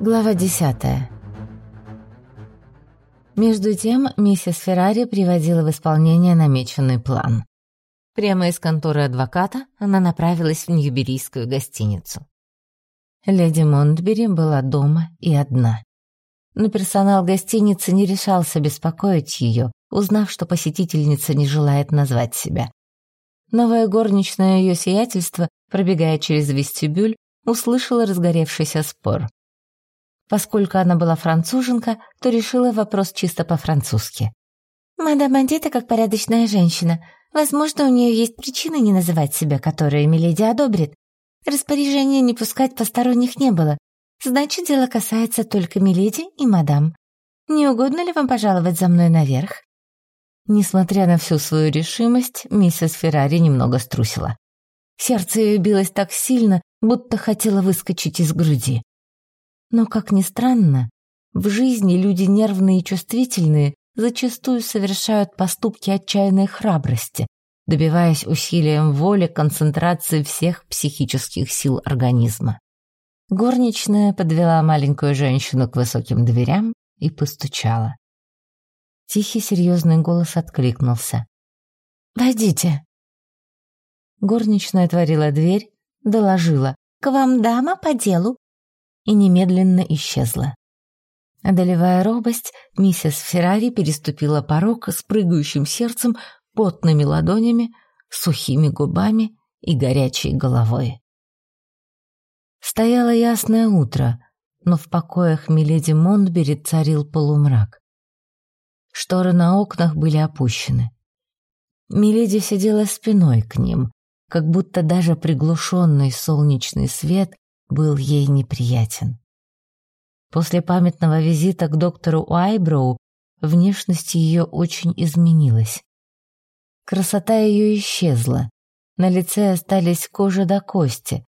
Глава десятая. Между тем, миссис Феррари приводила в исполнение намеченный план. Прямо из конторы адвоката она направилась в Ньюберийскую гостиницу. Леди Монтбери была дома и одна. Но персонал гостиницы не решался беспокоить ее, узнав, что посетительница не желает назвать себя. Новая горничная ее сиятельство, пробегая через вестибюль, услышала разгоревшийся спор. Поскольку она была француженка, то решила вопрос чисто по-французски. «Мадам Андита как порядочная женщина. Возможно, у нее есть причины не называть себя, которые Миледи одобрит. Распоряжения не пускать посторонних не было. Значит, дело касается только Миледи и мадам. Не угодно ли вам пожаловать за мной наверх?» Несмотря на всю свою решимость, миссис Феррари немного струсила. Сердце ее билось так сильно, будто хотело выскочить из груди. Но, как ни странно, в жизни люди нервные и чувствительные зачастую совершают поступки отчаянной храбрости, добиваясь усилием воли концентрации всех психических сил организма. Горничная подвела маленькую женщину к высоким дверям и постучала. Тихий серьезный голос откликнулся. «Войдите». Горничная отворила дверь, доложила. «К вам дама по делу и немедленно исчезла. Одолевая робость, миссис Феррари переступила порог с прыгающим сердцем, потными ладонями, сухими губами и горячей головой. Стояло ясное утро, но в покоях миледи Монтбери царил полумрак. Шторы на окнах были опущены. Миледи сидела спиной к ним, как будто даже приглушенный солнечный свет был ей неприятен. После памятного визита к доктору Уайброу внешность ее очень изменилась. Красота ее исчезла, на лице остались кожа до кости.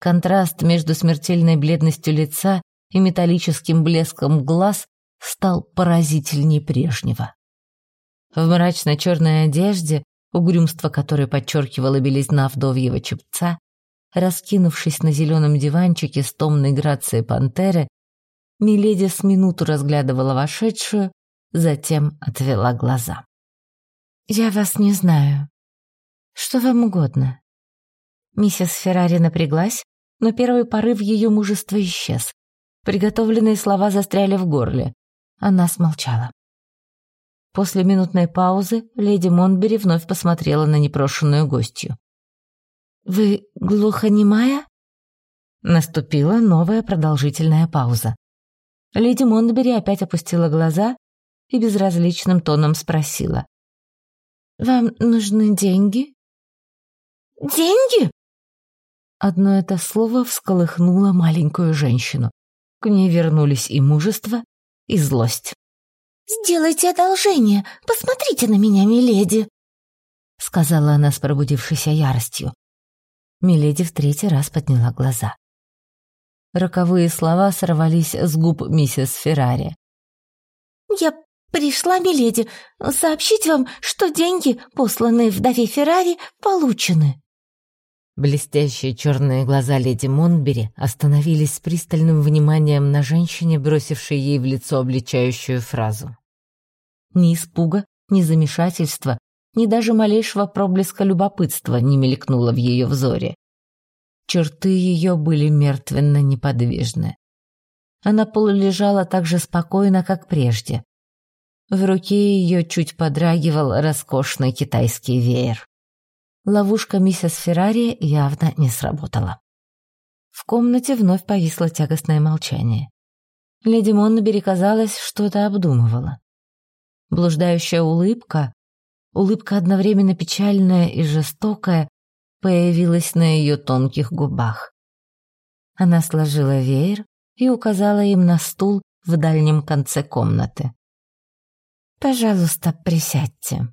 Контраст между смертельной бледностью лица и металлическим блеском глаз стал поразительней прежнего. В мрачной черной одежде, угрюмство которой подчеркивала белизна вдовьего чепца, Раскинувшись на зеленом диванчике с томной грацией пантеры, Миледи с минуту разглядывала вошедшую, затем отвела глаза. «Я вас не знаю. Что вам угодно?» Миссис Феррари напряглась, но первый порыв ее мужества исчез. Приготовленные слова застряли в горле. Она смолчала. После минутной паузы леди Монбери вновь посмотрела на непрошенную гостью. «Вы глухонемая?» Наступила новая продолжительная пауза. Леди Монтбери опять опустила глаза и безразличным тоном спросила. «Вам нужны деньги?» «Деньги?» Одно это слово всколыхнуло маленькую женщину. К ней вернулись и мужество, и злость. «Сделайте одолжение, посмотрите на меня, миледи», — сказала она с пробудившейся яростью. Миледи в третий раз подняла глаза. Роковые слова сорвались с губ миссис Феррари. «Я пришла, миледи, сообщить вам, что деньги, посланные вдове Феррари, получены». Блестящие черные глаза леди Монбери остановились с пристальным вниманием на женщине, бросившей ей в лицо обличающую фразу. Ни испуга, ни замешательства, ни даже малейшего проблеска любопытства не мелькнуло в ее взоре. Черты ее были мертвенно неподвижны. Она полулежала так же спокойно, как прежде. В руке ее чуть подрагивал роскошный китайский веер. Ловушка миссис Феррари явно не сработала. В комнате вновь повисло тягостное молчание. Леди Моннабери, казалось, что-то обдумывала. Блуждающая улыбка, улыбка одновременно печальная и жестокая, появилась на ее тонких губах. Она сложила веер и указала им на стул в дальнем конце комнаты. «Пожалуйста, присядьте».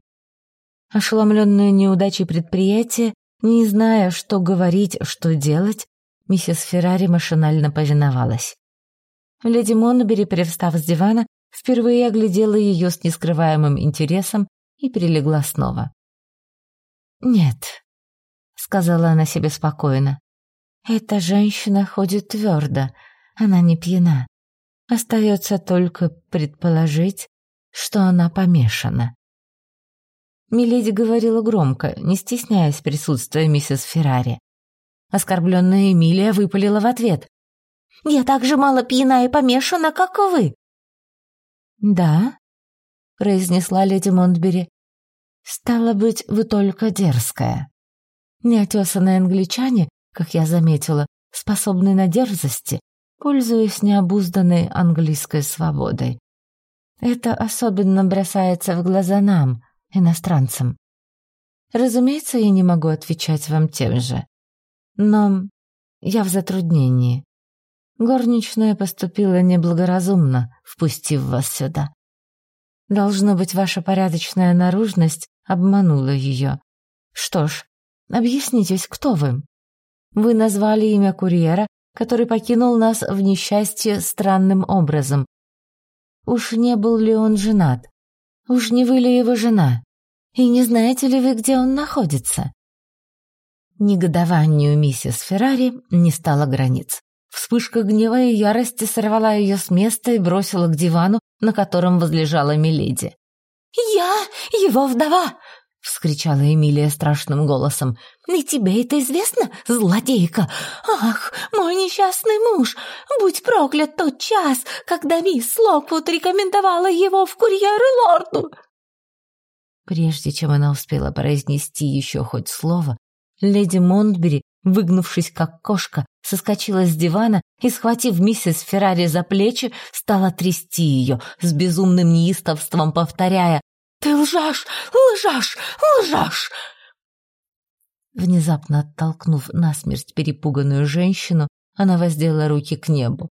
Ошеломленная неудачей предприятия, не зная, что говорить, что делать, миссис Феррари машинально повиновалась. Леди Монбери, привстав с дивана, впервые оглядела ее с нескрываемым интересом и прилегла снова. «Нет», — сказала она себе спокойно, — «эта женщина ходит твердо, она не пьяна, Остается только предположить, что она помешана. Миледи говорила громко, не стесняясь присутствия миссис Феррари. Оскорбленная Эмилия выпалила в ответ. «Я так же мало пьяна и помешана, как вы!» «Да?» — произнесла леди Монтбери. «Стало быть, вы только дерзкая. Неотесанные англичане, как я заметила, способны на дерзости, пользуясь необузданной английской свободой. Это особенно бросается в глаза нам, иностранцам. Разумеется, я не могу отвечать вам тем же. Но я в затруднении. Горничная поступила неблагоразумно, впустив вас сюда. Должно быть, ваша порядочная наружность обманула ее. Что ж, объяснитесь, кто вы? Вы назвали имя курьера, который покинул нас в несчастье странным образом. Уж не был ли он женат? Уж не вы ли его жена? И не знаете ли вы, где он находится?» Негодованию миссис Феррари не стало границ. Вспышка гнева и ярости сорвала ее с места и бросила к дивану, на котором возлежала Миледи. «Я его вдова!» — вскричала Эмилия страшным голосом. «И тебе это известно, злодейка? Ах, мой несчастный муж! Будь проклят тот час, когда мисс Локвуд рекомендовала его в курьеры лорду!» Прежде чем она успела произнести еще хоть слово, леди Монтбери, выгнувшись как кошка, соскочила с дивана и, схватив миссис Феррари за плечи, стала трясти ее, с безумным неистовством повторяя «Ты лжешь! Лжешь! Лжешь!» Внезапно оттолкнув насмерть перепуганную женщину, она воздела руки к небу.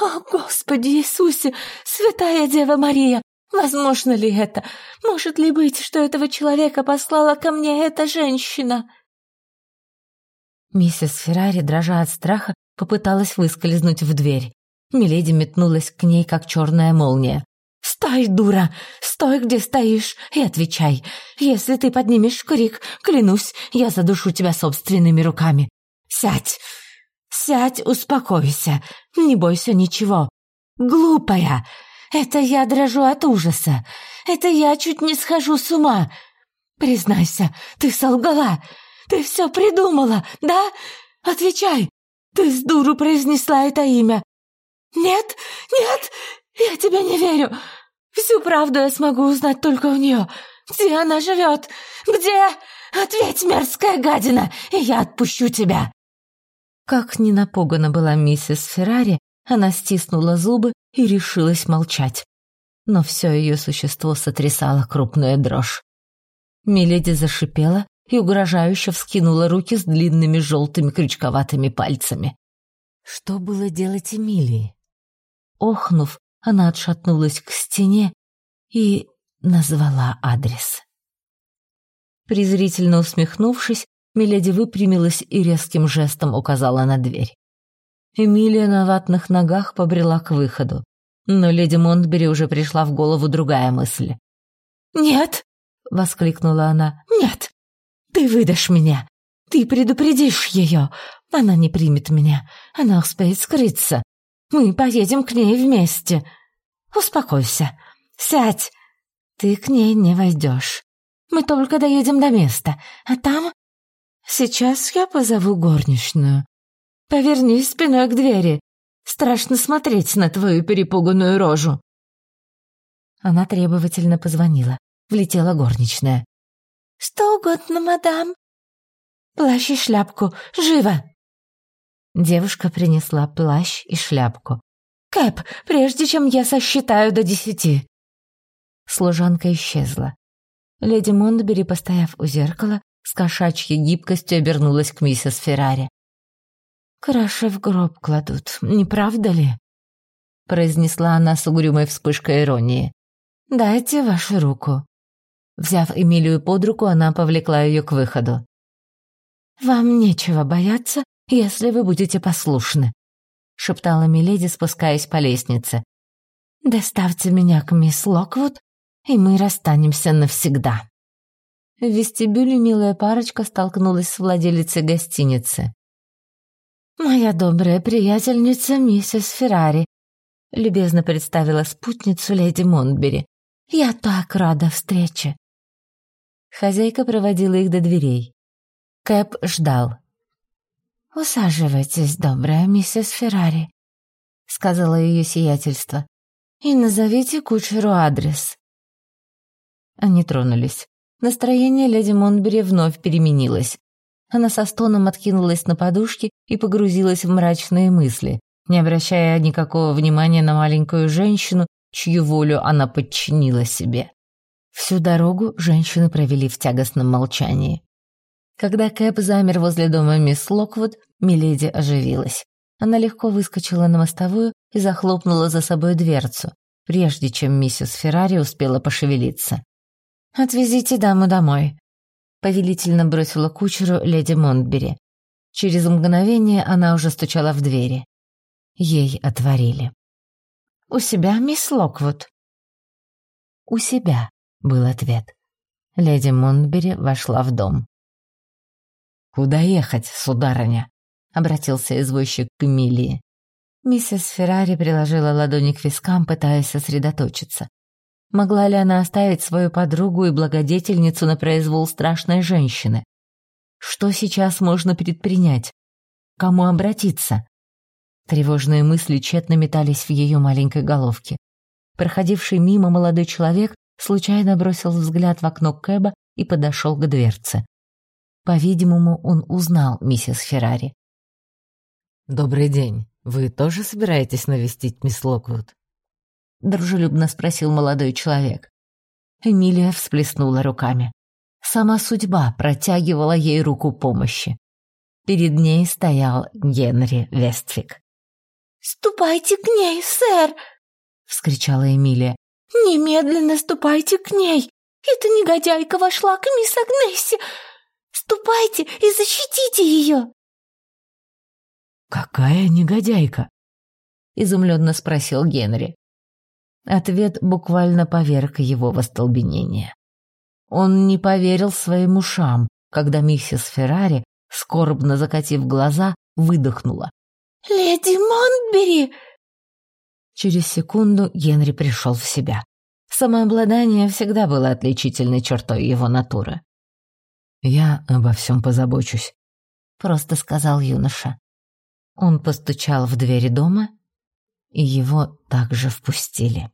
«О, Господи Иисусе! Святая Дева Мария! Возможно ли это? Может ли быть, что этого человека послала ко мне эта женщина?» Миссис Феррари, дрожа от страха, попыталась выскользнуть в дверь. Миледи метнулась к ней, как черная молния. «Стой, дура! Стой, где стоишь, и отвечай. Если ты поднимешь крик, клянусь, я задушу тебя собственными руками. Сядь! Сядь, успокойся, не бойся ничего. Глупая! Это я дрожу от ужаса. Это я чуть не схожу с ума. Признайся, ты солгала. Ты все придумала, да? Отвечай. Ты с дуру произнесла это имя. Нет, нет, я тебе не верю. Всю правду я смогу узнать только у нее. Где она живет? Где? Ответь, мерзкая гадина, и я отпущу тебя. Как ни напугана была миссис Феррари, она стиснула зубы и решилась молчать. Но все ее существо сотрясало крупная дрожь. Миледи зашипела и угрожающе вскинула руки с длинными желтыми крючковатыми пальцами. Что было делать Эмилии? Охнув, она отшатнулась к стене и назвала адрес. Презрительно усмехнувшись, Миледи выпрямилась и резким жестом указала на дверь. Эмилия на ватных ногах побрела к выходу, но леди Монтбери уже пришла в голову другая мысль. «Нет!» — воскликнула она. «Нет! Ты выдашь меня! Ты предупредишь ее! Она не примет меня! Она успеет скрыться! Мы поедем к ней вместе. Успокойся. Сядь. Ты к ней не войдешь. Мы только доедем до места, а там... Сейчас я позову горничную. Повернись спиной к двери. Страшно смотреть на твою перепуганную рожу. Она требовательно позвонила. Влетела горничная. «Что угодно, мадам?» «Плащ и шляпку. Живо!» Девушка принесла плащ и шляпку. «Кэп, прежде чем я сосчитаю до десяти!» Служанка исчезла. Леди Монтбери, постояв у зеркала, с кошачьей гибкостью обернулась к миссис Феррари. «Краши в гроб кладут, не правда ли?» произнесла она с угрюмой вспышкой иронии. «Дайте вашу руку». Взяв Эмилию под руку, она повлекла ее к выходу. «Вам нечего бояться, если вы будете послушны», — шептала Миледи, спускаясь по лестнице. «Доставьте меня к мисс Локвуд, и мы расстанемся навсегда». В вестибюле милая парочка столкнулась с владелицей гостиницы. «Моя добрая приятельница миссис Феррари», — любезно представила спутницу леди Монтбери. «Я так рада встрече!» Хозяйка проводила их до дверей. Кэп ждал. «Усаживайтесь, добрая миссис Феррари», — сказала ее сиятельство, «и назовите кучеру адрес». Они тронулись. Настроение леди Монтбери вновь переменилось. Она со стоном откинулась на подушки и погрузилась в мрачные мысли, не обращая никакого внимания на маленькую женщину, чью волю она подчинила себе. Всю дорогу женщины провели в тягостном молчании. Когда Кэп замер возле дома мисс Локвуд, Миледи оживилась. Она легко выскочила на мостовую и захлопнула за собой дверцу, прежде чем миссис Феррари успела пошевелиться. «Отвезите даму домой», — повелительно бросила кучеру леди Монтбери. Через мгновение она уже стучала в двери. Ей отворили. «У себя, мисс Локвуд?» «У себя», — был ответ. Леди Монтбери вошла в дом. «Куда ехать, сударыня?» — обратился извозчик к Эмилии. Миссис Феррари приложила ладони к вискам, пытаясь сосредоточиться. Могла ли она оставить свою подругу и благодетельницу на произвол страшной женщины? Что сейчас можно предпринять? Кому обратиться? Тревожные мысли тщетно метались в ее маленькой головке. Проходивший мимо молодой человек случайно бросил взгляд в окно Кэба и подошел к дверце. По-видимому, он узнал миссис Феррари. «Добрый день. Вы тоже собираетесь навестить мисс Локвуд?» дружелюбно спросил молодой человек. Эмилия всплеснула руками. Сама судьба протягивала ей руку помощи. Перед ней стоял Генри Вестфик. «Ступайте к ней, сэр!» — вскричала Эмилия. «Немедленно ступайте к ней! Эта негодяйка вошла к мисс Агнессе! Ступайте и защитите ее!» «Какая негодяйка?» — изумленно спросил Генри. Ответ буквально поверг его в остолбенение. Он не поверил своим ушам, когда миссис Феррари, скорбно закатив глаза, выдохнула. «Леди Монтбери!» Через секунду Генри пришел в себя. Самообладание всегда было отличительной чертой его натуры. «Я обо всем позабочусь», — просто сказал юноша. Он постучал в двери дома и его также впустили.